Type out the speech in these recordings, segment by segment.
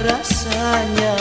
rasanya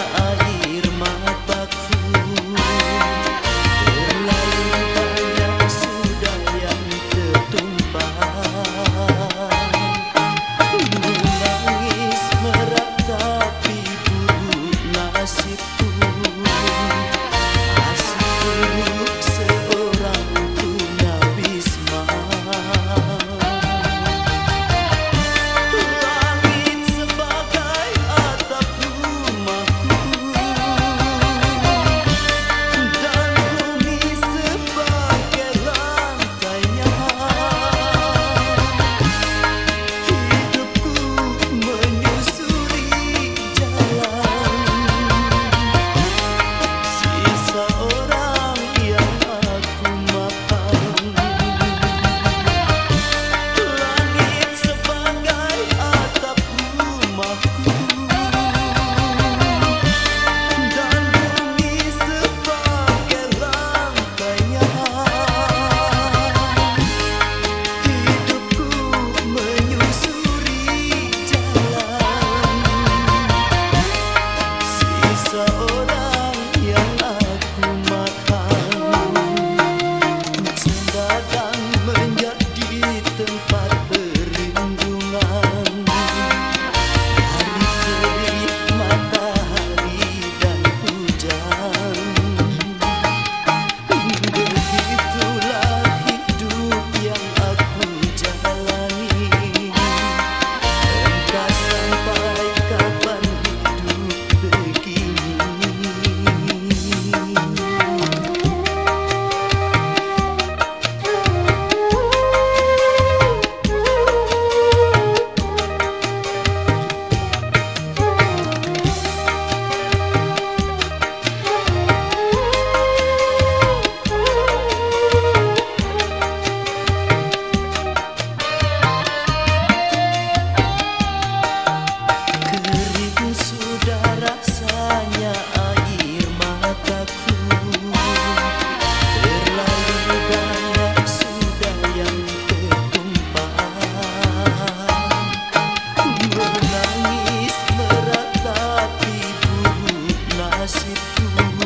you.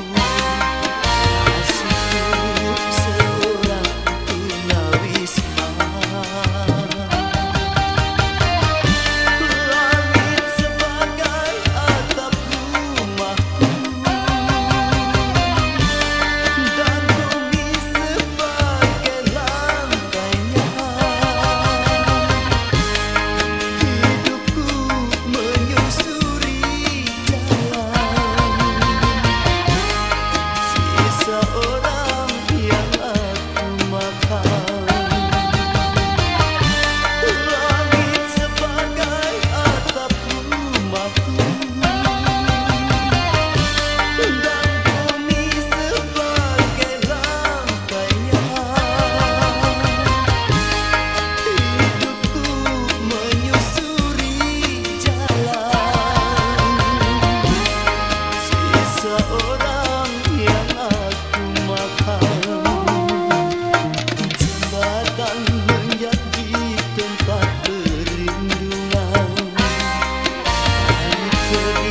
you.